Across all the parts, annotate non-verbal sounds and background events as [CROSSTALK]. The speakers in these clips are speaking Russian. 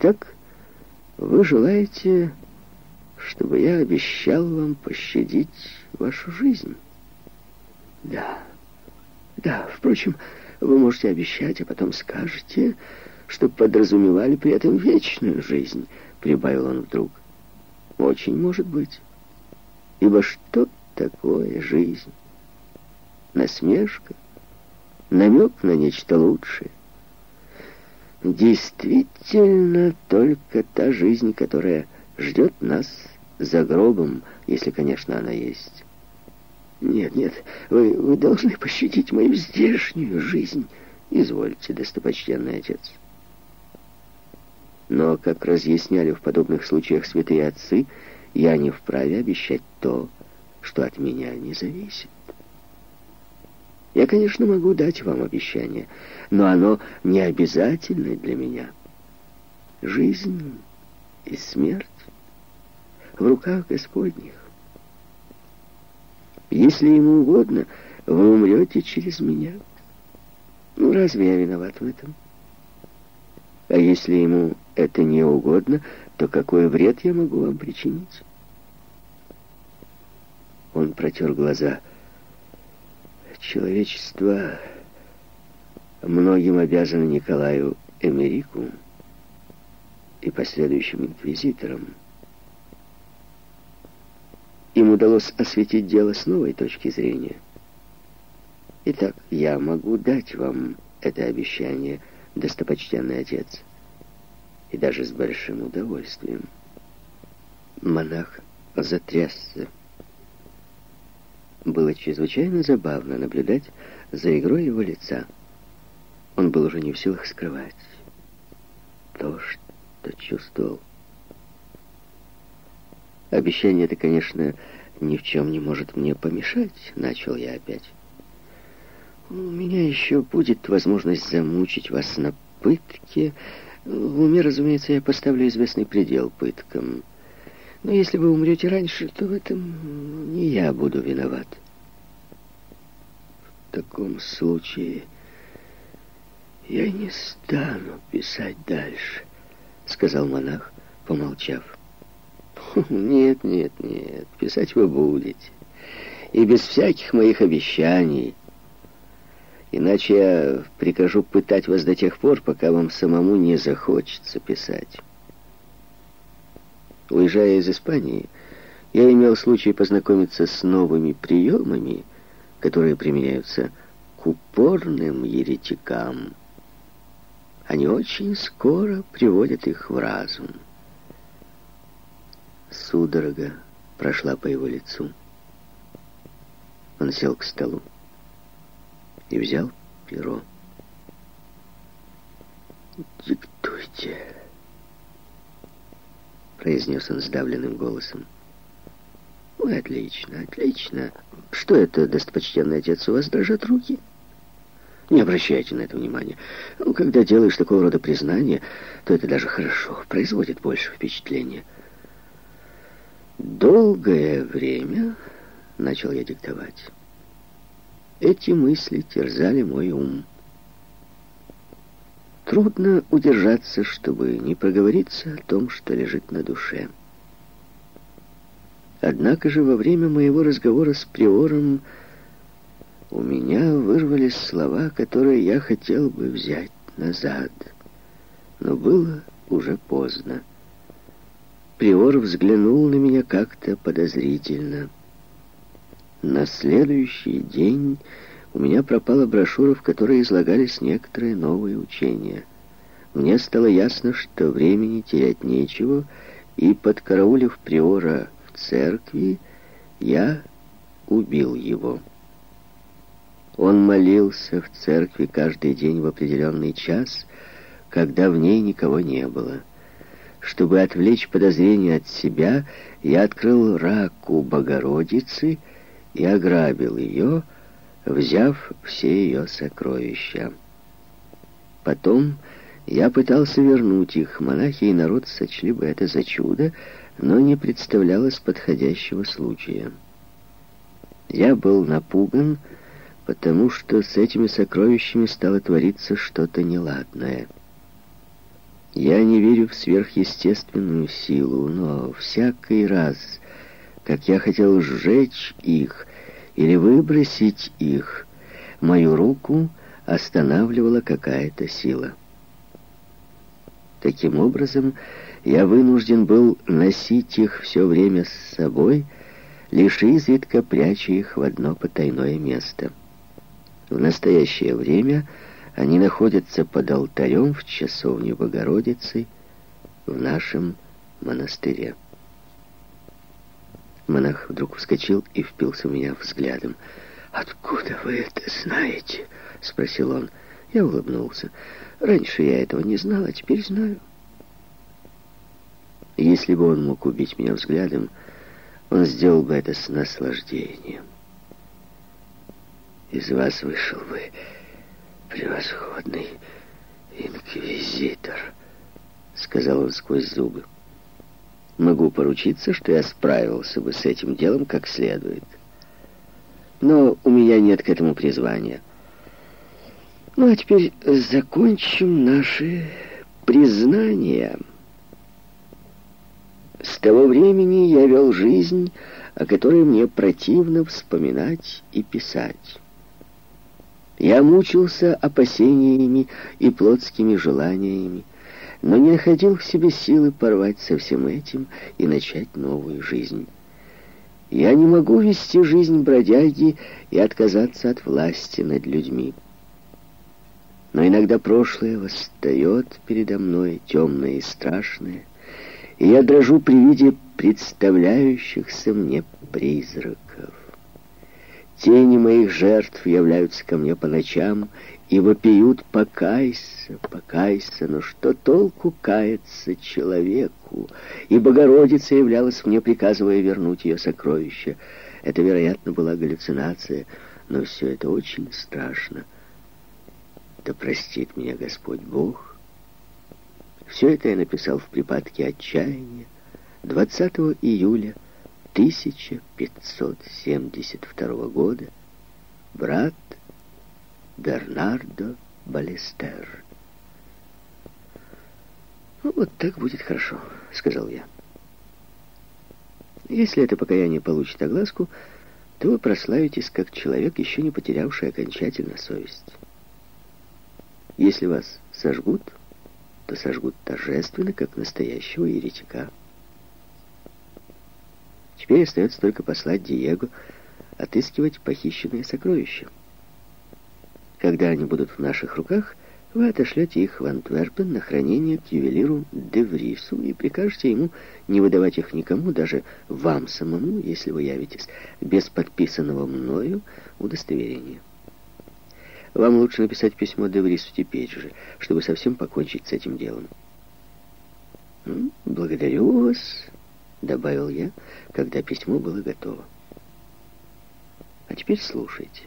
Итак, вы желаете, чтобы я обещал вам пощадить вашу жизнь? Да. Да, впрочем, вы можете обещать, а потом скажете, что подразумевали при этом вечную жизнь, прибавил он вдруг. Очень может быть. Ибо что такое жизнь? Насмешка? Намек на нечто лучшее? Действительно, только та жизнь, которая ждет нас за гробом, если, конечно, она есть. Нет, нет, вы, вы должны пощадить мою здешнюю жизнь. Извольте, достопочтенный отец. Но, как разъясняли в подобных случаях святые отцы, я не вправе обещать то, что от меня не зависит. Я, конечно, могу дать вам обещание, но оно не обязательно для меня. Жизнь и смерть в руках Господних. Если ему угодно, вы умрете через меня. Ну, разве я виноват в этом? А если ему это не угодно, то какой вред я могу вам причинить? Он протер глаза. Человечество многим обязано Николаю Эмерику и последующим инквизиторам. Им удалось осветить дело с новой точки зрения. Итак, я могу дать вам это обещание, достопочтенный отец, и даже с большим удовольствием. Монах затрясся. Было чрезвычайно забавно наблюдать за игрой его лица. Он был уже не в силах скрывать то, что чувствовал. Обещание это, конечно, ни в чем не может мне помешать, начал я опять. У меня еще будет возможность замучить вас на пытке. В уме, разумеется, я поставлю известный предел пыткам. Но если вы умрете раньше, то в этом не я буду виноват. В таком случае я не стану писать дальше, сказал монах, помолчав. [LAUGHS] Нет, нет, нет, писать вы будете. И без всяких моих обещаний. Иначе я прикажу пытать вас до тех пор, пока вам самому не захочется писать. Уезжая из Испании, я имел случай познакомиться с новыми приемами, которые применяются к упорным еретикам. Они очень скоро приводят их в разум. Судорога прошла по его лицу. Он сел к столу и взял перо. «Диктуйте», — произнес он сдавленным голосом. «Ой, отлично, отлично. Что это, достопочтенный отец, у вас дрожат руки?» Не обращайте на это внимания. Ну, когда делаешь такого рода признания, то это даже хорошо, производит больше впечатления. Долгое время, начал я диктовать, эти мысли терзали мой ум. Трудно удержаться, чтобы не проговориться о том, что лежит на душе. Однако же во время моего разговора с приором у меня вырвались слова, которые я хотел бы взять назад. Но было уже поздно. Приор взглянул на меня как-то подозрительно. На следующий день у меня пропала брошюра, в которой излагались некоторые новые учения. Мне стало ясно, что времени терять нечего, и, подкараулив Приора в церкви, я убил его. Он молился в церкви каждый день в определенный час, когда в ней никого не было. Чтобы отвлечь подозрения от себя, я открыл раку Богородицы и ограбил ее, взяв все ее сокровища. Потом я пытался вернуть их. Монахи и народ сочли бы это за чудо, но не представлялось подходящего случая. Я был напуган, потому что с этими сокровищами стало твориться что-то неладное. Я не верю в сверхъестественную силу, но всякий раз, как я хотел сжечь их или выбросить их, мою руку останавливала какая-то сила. Таким образом, я вынужден был носить их все время с собой, лишь изредка пряча их в одно потайное место. В настоящее время они находятся под алтарем в часовне Богородицы в нашем монастыре. Монах вдруг вскочил и впился в меня взглядом. «Откуда вы это знаете?» — спросил он. Я улыбнулся. «Раньше я этого не знал, а теперь знаю». Если бы он мог убить меня взглядом, он сделал бы это с наслаждением. Из вас вышел бы превосходный инквизитор, сказал он сквозь зубы. Могу поручиться, что я справился бы с этим делом как следует. Но у меня нет к этому призвания. Ну, а теперь закончим наши признания. С того времени я вел жизнь, о которой мне противно вспоминать и писать. Я мучился опасениями и плотскими желаниями, но не находил в себе силы порвать со всем этим и начать новую жизнь. Я не могу вести жизнь бродяги и отказаться от власти над людьми. Но иногда прошлое восстает передо мной, темное и страшное, и я дрожу при виде представляющихся мне призраков. Тени моих жертв являются ко мне по ночам и вопиют «покайся, покайся». Но что толку каяться человеку? И Богородица являлась мне, приказывая вернуть ее сокровища. Это, вероятно, была галлюцинация, но все это очень страшно. Да простит меня Господь Бог. Все это я написал в припадке отчаяния 20 июля 1572 года брат Бернардо Балестер. «Ну, вот так будет хорошо», — сказал я. «Если это покаяние получит огласку, то вы прославитесь как человек, еще не потерявший окончательно совесть. Если вас сожгут, то сожгут торжественно, как настоящего еретика». Теперь остается только послать Диего отыскивать похищенные сокровища. Когда они будут в наших руках, вы отошлете их в Антверпен на хранение к ювелиру Деврису и прикажете ему не выдавать их никому, даже вам самому, если вы явитесь, без подписанного мною удостоверения. Вам лучше написать письмо Деврису теперь же, чтобы совсем покончить с этим делом. «Благодарю вас», — добавил я, когда письмо было готово. «А теперь слушайте.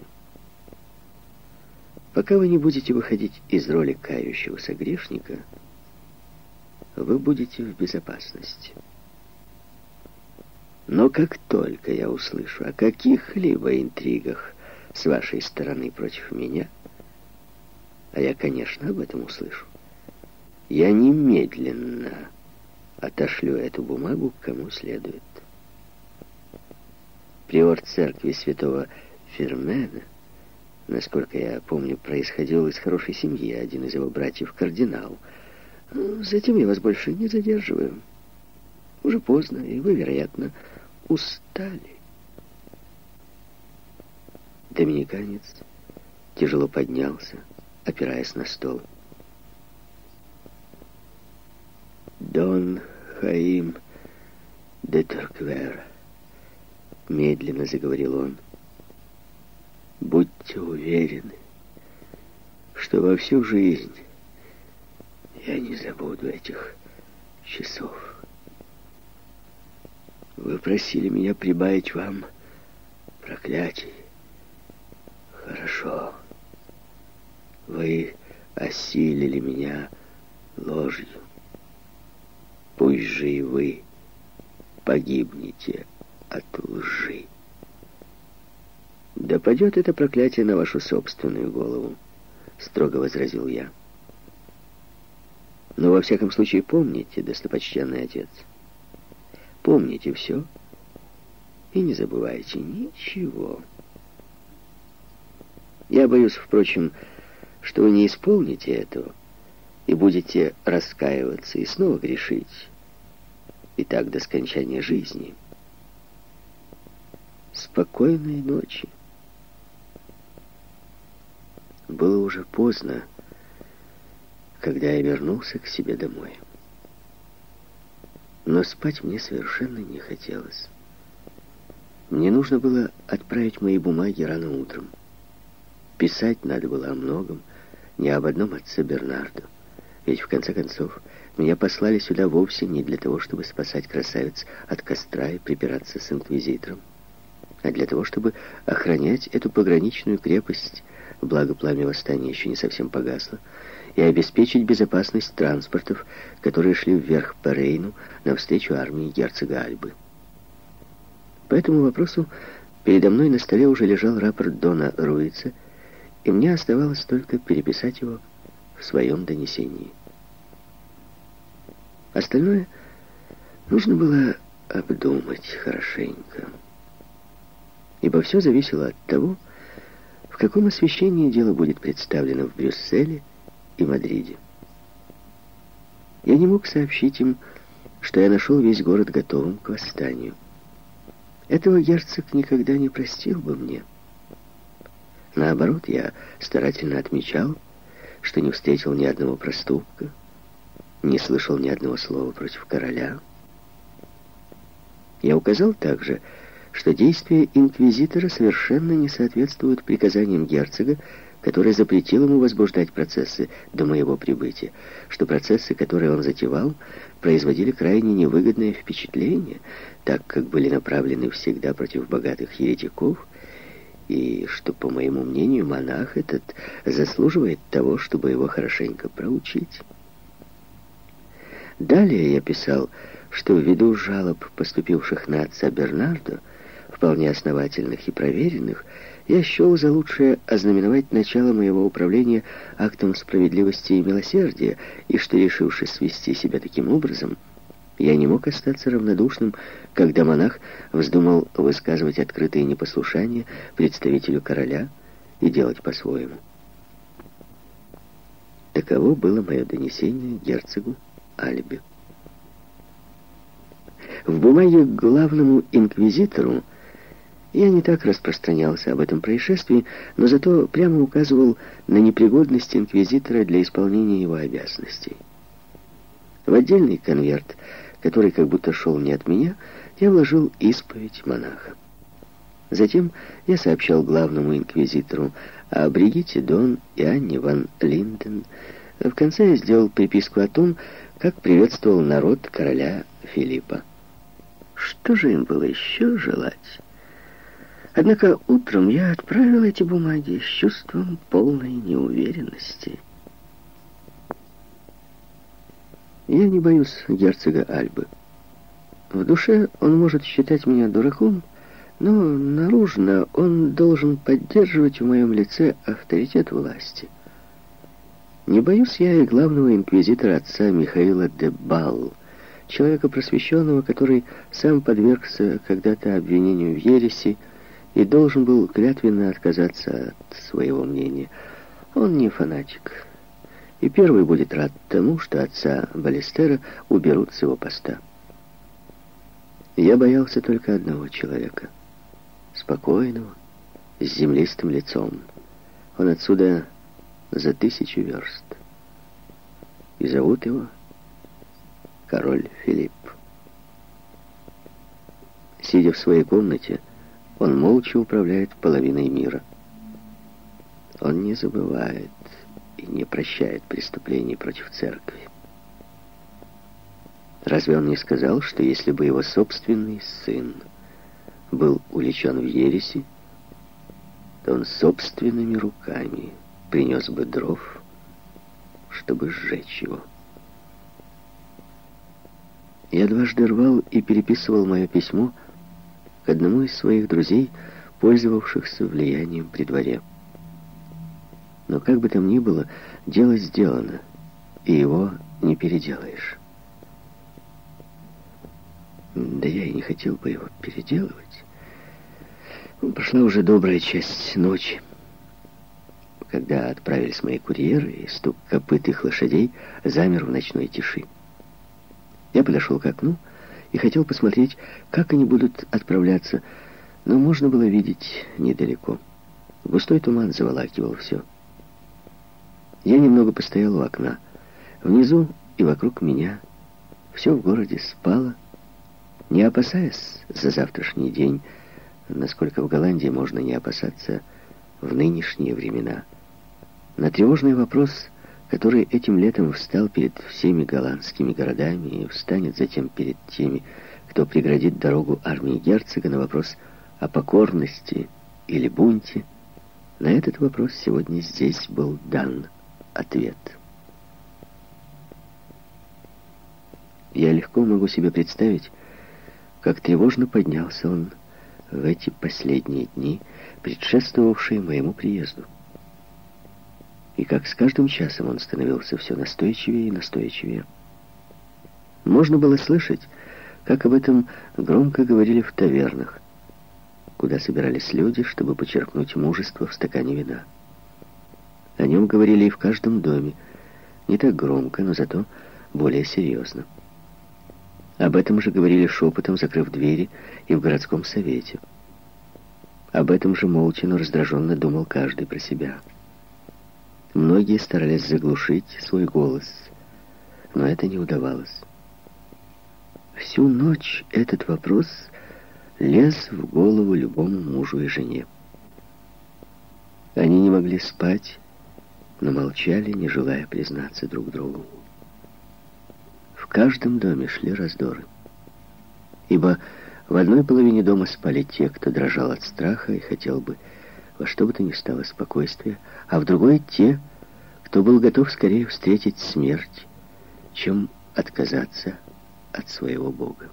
Пока вы не будете выходить из роли кающегося грешника, вы будете в безопасности. Но как только я услышу о каких-либо интригах с вашей стороны против меня, а я, конечно, об этом услышу, я немедленно отошлю эту бумагу кому следует. Приор церкви святого Фермена, насколько я помню, происходил из хорошей семьи, один из его братьев кардинал. Затем я вас больше не задерживаю. Уже поздно, и вы, вероятно, устали. Доминиканец тяжело поднялся, опираясь на стол. Дон Хаим де Торквер, медленно заговорил он. Будьте уверены, что во всю жизнь я не забуду этих часов. Вы просили меня прибавить вам проклятий. Хорошо. Вы осилили меня ложью. Пусть же и вы погибнете от лжи. Да падет это проклятие на вашу собственную голову, строго возразил я. Но во всяком случае помните, достопочтенный отец, помните все и не забывайте ничего. Я боюсь, впрочем, что вы не исполните этого и будете раскаиваться и снова грешить. И так до скончания жизни. Спокойной ночи. Было уже поздно, когда я вернулся к себе домой. Но спать мне совершенно не хотелось. Мне нужно было отправить мои бумаги рано утром. Писать надо было о многом, не об одном отце Бернарду. Ведь, в конце концов, меня послали сюда вовсе не для того, чтобы спасать красавиц от костра и припираться с инквизитором, а для того, чтобы охранять эту пограничную крепость, благо пламя восстания еще не совсем погасло, и обеспечить безопасность транспортов, которые шли вверх по Рейну навстречу армии герцога Альбы. По этому вопросу передо мной на столе уже лежал рапорт Дона Руица, и мне оставалось только переписать его в своем донесении. Остальное нужно было обдумать хорошенько, ибо все зависело от того, в каком освещении дело будет представлено в Брюсселе и Мадриде. Я не мог сообщить им, что я нашел весь город готовым к восстанию. Этого герцог никогда не простил бы мне. Наоборот, я старательно отмечал, что не встретил ни одного проступка, не слышал ни одного слова против короля. Я указал также, что действия инквизитора совершенно не соответствуют приказаниям герцога, который запретил ему возбуждать процессы до моего прибытия, что процессы, которые он затевал, производили крайне невыгодное впечатление, так как были направлены всегда против богатых еретиков, и что, по моему мнению, монах этот заслуживает того, чтобы его хорошенько проучить. Далее я писал, что ввиду жалоб, поступивших на отца Бернардо, вполне основательных и проверенных, я счел за лучшее ознаменовать начало моего управления актом справедливости и милосердия, и что, решившись свести себя таким образом, я не мог остаться равнодушным, когда монах вздумал высказывать открытые непослушания представителю короля и делать по-своему. Таково было мое донесение герцогу Альбе. В бумаге к главному инквизитору я не так распространялся об этом происшествии, но зато прямо указывал на непригодность инквизитора для исполнения его обязанностей. В отдельный конверт который как будто шел не от меня, я вложил исповедь монаха. Затем я сообщал главному инквизитору о Бригитте Дон и Анне ван Линден. В конце я сделал приписку о том, как приветствовал народ короля Филиппа. Что же им было еще желать? Однако утром я отправил эти бумаги с чувством полной неуверенности. Я не боюсь герцога Альбы. В душе он может считать меня дураком, но наружно он должен поддерживать в моем лице авторитет власти. Не боюсь я и главного инквизитора отца Михаила де Балл, человека просвещенного, который сам подвергся когда-то обвинению в ереси и должен был клятвенно отказаться от своего мнения. Он не фанатик, и первый будет рад тому, что отца Балестера уберут с его поста. Я боялся только одного человека. Спокойного, с землистым лицом. Он отсюда за тысячу верст. И зовут его король Филипп. Сидя в своей комнате, он молча управляет половиной мира. Он не забывает и не прощает преступлений против церкви. Разве он не сказал, что если бы его собственный сын был увлечен в ереси, то он собственными руками принес бы дров, чтобы сжечь его? Я дважды рвал и переписывал мое письмо к одному из своих друзей, пользовавшихся влиянием при дворе. Но как бы там ни было, дело сделано, и его не переделаешь. Да я и не хотел бы его переделывать. Прошла уже добрая часть ночи, когда отправились мои курьеры, и стук копыт их лошадей замер в ночной тиши. Я подошел к окну и хотел посмотреть, как они будут отправляться, но можно было видеть недалеко. Густой туман заволакивал все. Я немного постоял у окна. Внизу и вокруг меня все в городе спало, не опасаясь за завтрашний день, насколько в Голландии можно не опасаться в нынешние времена. На тревожный вопрос, который этим летом встал перед всеми голландскими городами и встанет затем перед теми, кто преградит дорогу армии герцога, на вопрос о покорности или бунте, на этот вопрос сегодня здесь был дан ответ. Я легко могу себе представить, как тревожно поднялся он в эти последние дни, предшествовавшие моему приезду. И как с каждым часом он становился все настойчивее и настойчивее. Можно было слышать, как об этом громко говорили в тавернах, куда собирались люди, чтобы почерпнуть мужество в стакане вина. О нем говорили и в каждом доме, не так громко, но зато более серьезно. Об этом же говорили шепотом, закрыв двери, и в городском совете. Об этом же молча, но раздраженно думал каждый про себя. Многие старались заглушить свой голос, но это не удавалось. Всю ночь этот вопрос лез в голову любому мужу и жене. Они не могли спать, но молчали, не желая признаться друг другу каждом доме шли раздоры. Ибо в одной половине дома спали те, кто дрожал от страха и хотел бы во что бы то ни стало спокойствия, а в другой те, кто был готов скорее встретить смерть, чем отказаться от своего Бога.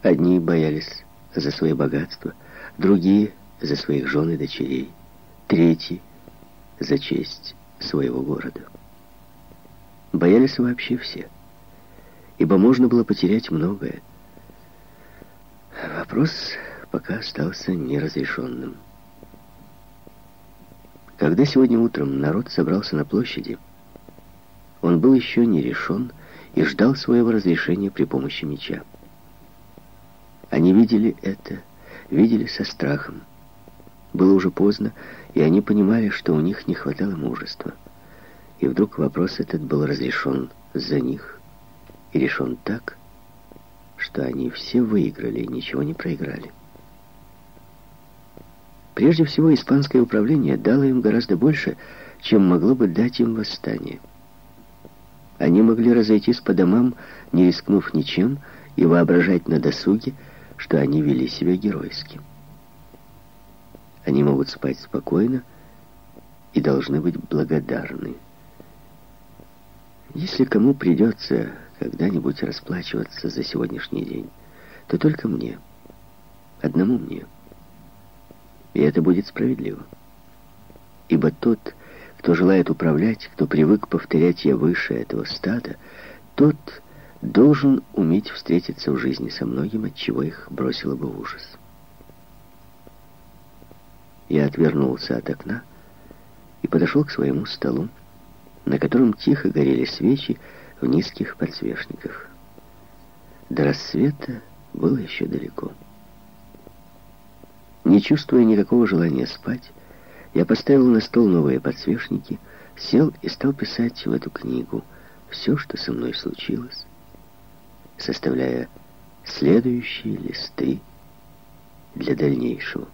Одни боялись за свои богатства, другие — за своих жен и дочерей, третьи — за честь своего города. Боялись вообще все, ибо можно было потерять многое. Вопрос пока остался неразрешенным. Когда сегодня утром народ собрался на площади, он был еще не решен и ждал своего разрешения при помощи меча. Они видели это, видели со страхом. Было уже поздно, и они понимали, что у них не хватало мужества. И вдруг вопрос этот был разрешен за них и решен так, что они все выиграли и ничего не проиграли. Прежде всего, испанское управление дало им гораздо больше, чем могло бы дать им восстание. Они могли разойтись по домам, не рискнув ничем, и воображать на досуге, что они вели себя геройски. Они могут спать спокойно и должны быть благодарны. Если кому придется когда-нибудь расплачиваться за сегодняшний день, то только мне. Одному мне. И это будет справедливо. Ибо тот, кто желает управлять, кто привык повторять «я выше этого стада», тот должен уметь встретиться в жизни со многим, от чего их бросило бы ужас. Я отвернулся от окна и подошел к своему столу, на котором тихо горели свечи в низких подсвечниках. До рассвета было еще далеко. Не чувствуя никакого желания спать, я поставил на стол новые подсвечники, сел и стал писать в эту книгу все, что со мной случилось, составляя следующие листы для дальнейшего.